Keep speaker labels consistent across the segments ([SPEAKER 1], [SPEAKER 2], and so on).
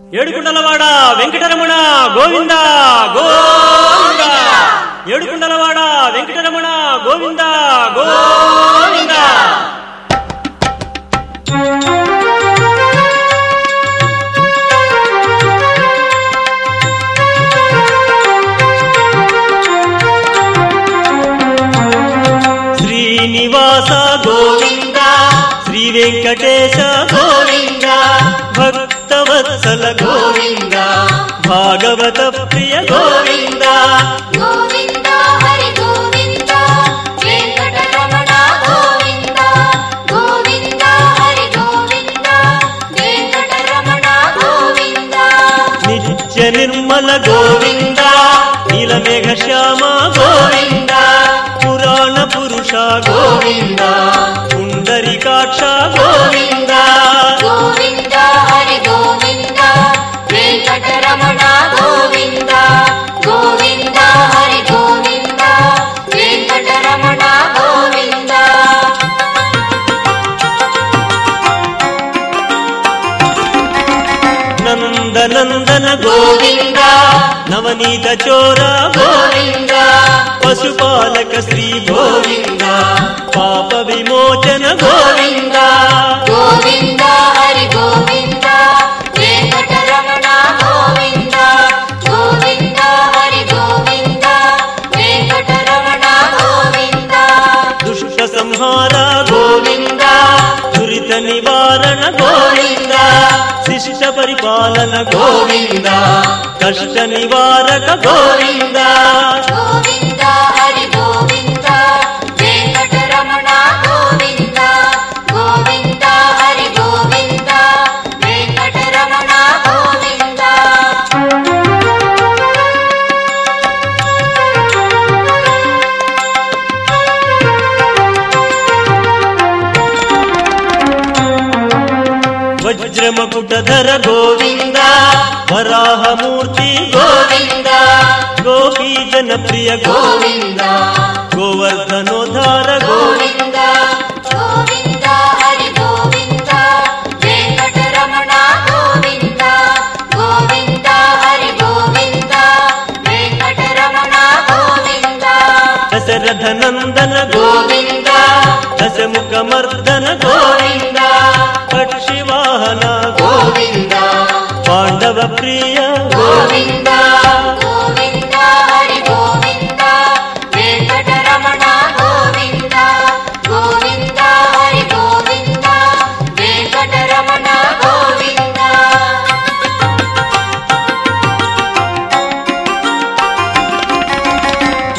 [SPEAKER 1] ఏడుకుండలవాడ వెంకటరమణ గోవింద గోవింద. ఏడుకుండలవాడ వెంకటరమణ గోవింద గోవింద. శ్రీనివాస గోవింద శ్రీ వెంకటేశ గోవింద భక్తి భక్తవత్సల గోవింద భాగవత ప్రియ గోవింద. నవనీత చోర గోవింద. పశుపాలక శ్రీ గోవింద. పాప విమోచన గోవింద.
[SPEAKER 2] గోవింద. హరి గోవింద. వెంకటరమణ గోవింద. గోవింద. హరి గోవింద. వెంకటరమణ గోవింద.
[SPEAKER 1] దుష్ట సంహార గోవింద. దురిత నివారణ గోవింద. శిష్ట పరిపాలన గోవింద కష్ట నివారక గోవింద. వజ్రమకుటధర గోవింద వరాహమూర్తి గోవింద గోపీ జనప్రియ గోవింద.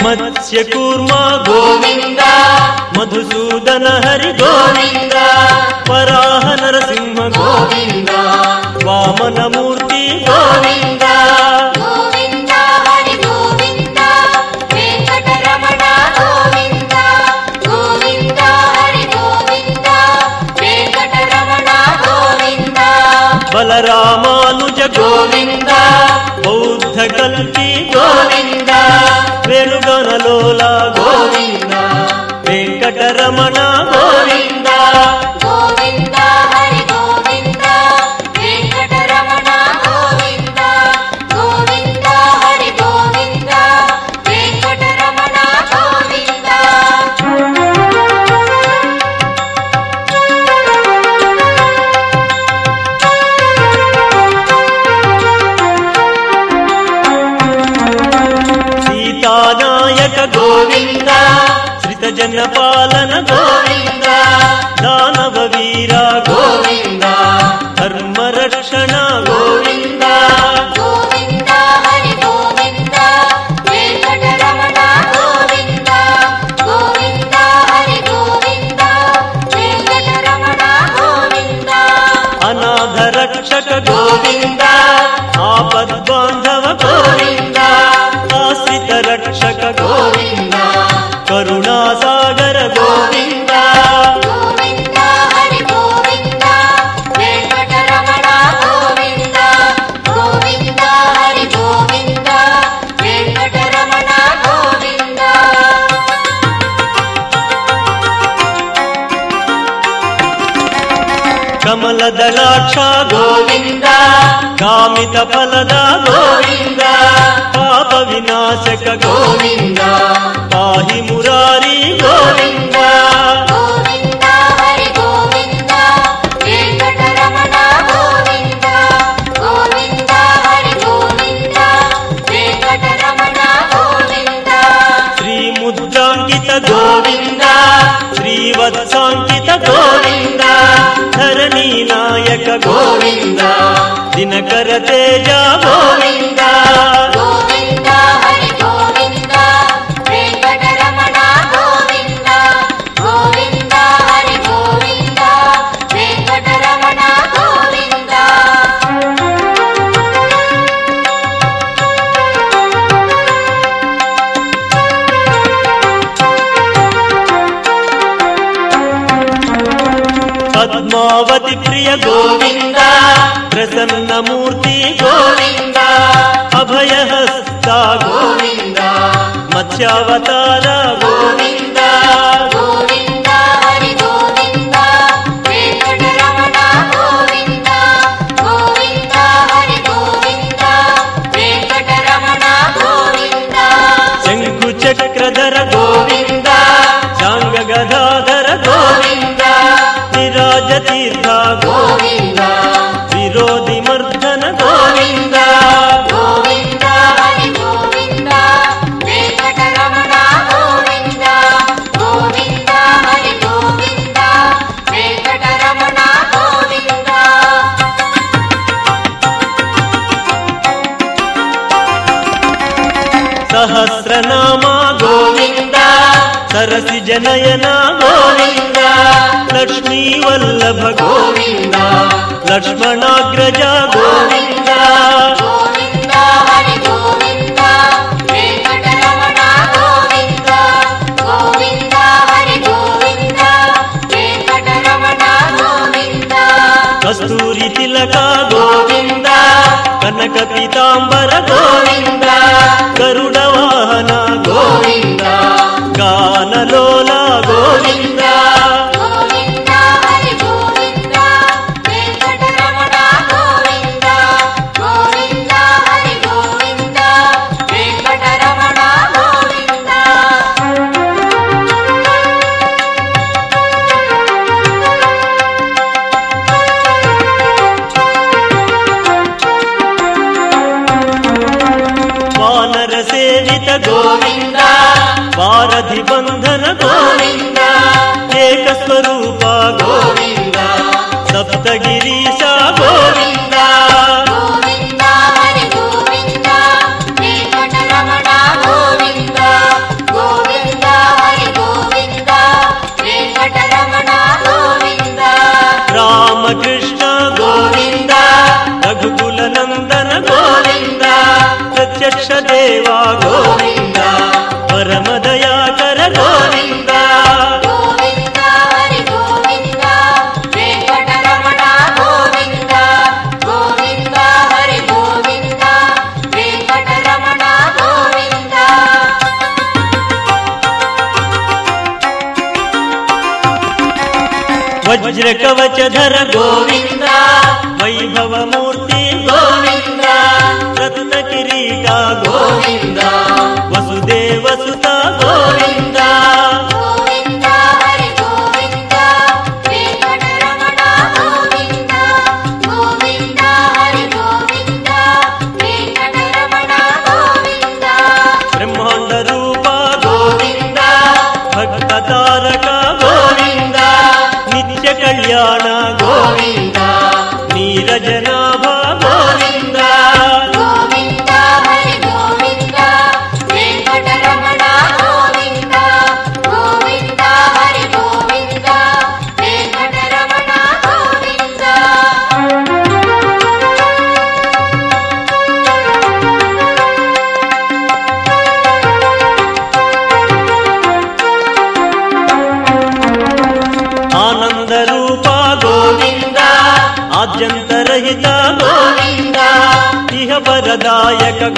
[SPEAKER 1] మత్స్య కూర్మ గోవింద మధుసూదన హరి గోవింద వరాహ నరసింహ గోవింద వామన మూర్తి గోవింద
[SPEAKER 2] గోవింద नायक गोविन्द श्रितजनपालन गोविन्द दानववीरा
[SPEAKER 1] गोविन्द धर्मरक्षणा ಕದಲಾಕ್ಷ ಗೋವಿಂದ ಕಾಮಿತ ಫಲದ ಗೋವಿಂದ ಪಾಪ ವಿನಾಶಕ ಗೋವಿಂದ దినకర తేజ గోవింద
[SPEAKER 2] గోవింద హరి గోవింద వెంకటరమణ గోవింద గోవింద హరి గోవింద వెంకటరమణ గోవింద
[SPEAKER 1] పద్మావతి ప్రియ గోవింద ప్రసన్న మూర్తి గోవింద. అభయహస్త గోవింద. మత్స్యావతార గోవింద. చక్రధర గోవింద. చాంగ గదాధర గోవింద. విరాజ తీర్థ గోవింద. సహస్రనామ గోవింద సరసి జనయన గోవింద లక్ష్మీ వల్లభ గోవింద లక్ష్మణాగ్రజ గోవింద. కస్తూరి తిలక గోవింద కనక పీతాంబర వానర సేవిత గోవింద వారధి బంధన గోవింద ఏక స్వరూప గోవింద సప్తగిరీశ కవచధర గోవింద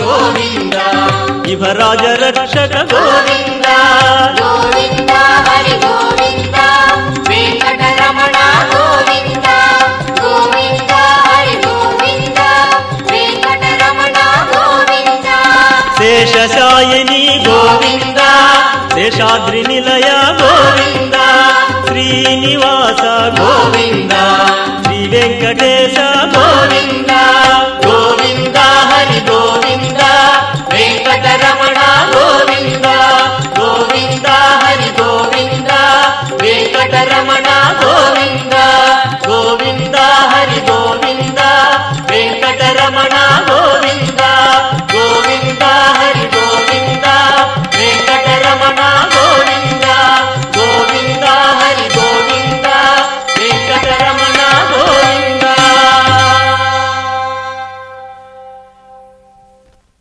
[SPEAKER 1] గోవింద. యువరాజ రక్షక గోవింద.
[SPEAKER 2] గోవింద గోవింద.
[SPEAKER 1] శేషాద్రి నిలయ గోవింద. శ్రీనివాస గోవింద. శ్రీ వెంకటే